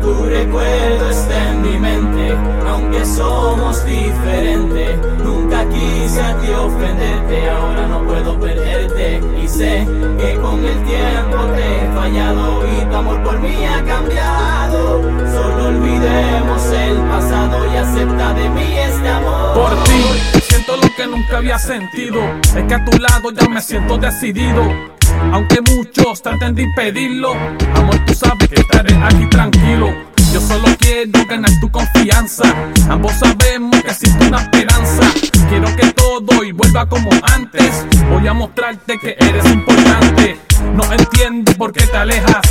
Tu recuerdo está en mi mente, aunque somos diferentes. Nunca quise a ti ofenderte, ahora no puedo perderte. Y sé que con el tiempo te he fallado y tu amor por mí ha cambiado. Solo olvidemos el pasado y acepta de mí este amor. Por ti siento lo que nunca había sentido. Es que a tu lado ya me siento decidido aunque muchos traten de impedirlo, amor, tú sabes que estaré aquí tranquilo. Yo solo quiero ganar tu confianza. Ambos sabemos que existe una esperanza. Quiero que todo y vuelva como antes. Voy a mostrarte que eres importante. No entiendo por qué te alejas.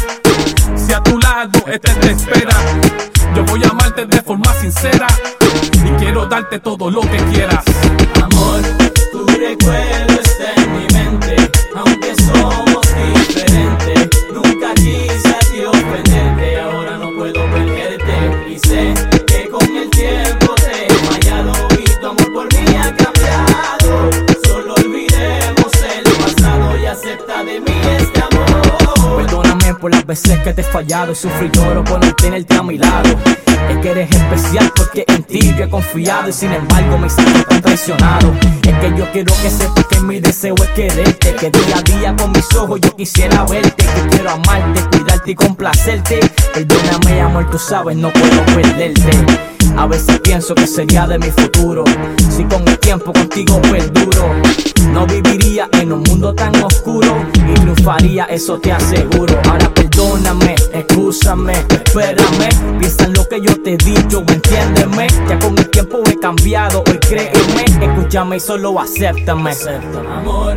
Si a tu lado este te espera, yo voy a amarte de forma sincera. Y quiero darte todo lo que quieras. Amor, tu recuerdo que con el tiempo te he fallado y tu amor por mí ha cambiado. Solo olvidemos el pasado y acepta de mí este amor. Perdóname por las veces que te he fallado y sufrí lloro por no tenerte a mi lado. Es que eres especial porque en ti yo he confiado y sin embargo mis ojos te han traicionado. Que yo quiero que sepas que mi deseo es quererte, que día a día con mis ojos yo quisiera verte, que quiero amarte, cuidarte y complacerte. Perdóname amor, tú sabes no puedo perderte. A veces pienso que sería de mi futuro si con el tiempo contigo perduro. No viviría en un mundo tan oscuro triunfaría, eso te aseguro. Ahora perdóname, excúsame, espérame. Piensa en lo que yo te he dicho, entiéndeme. Ya con el tiempo he cambiado, hoy créeme. Escúchame y solo acéptame. Amor,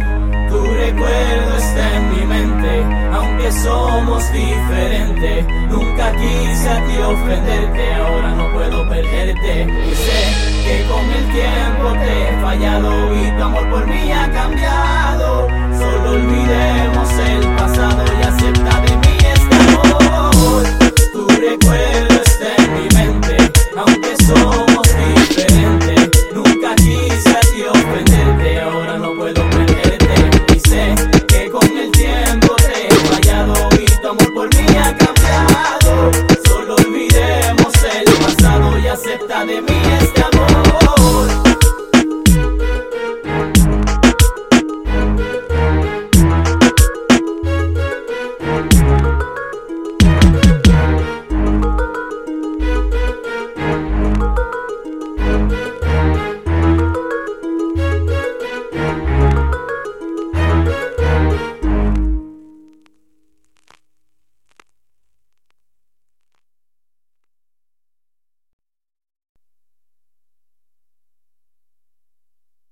tu recuerdo está en mi mente, aunque somos diferentes. Nunca quise a ti ofenderte, ahora no puedo perderte. Y sé que con el tiempo te he fallado y tu amor por mí ha cambiado. Solo olvidemos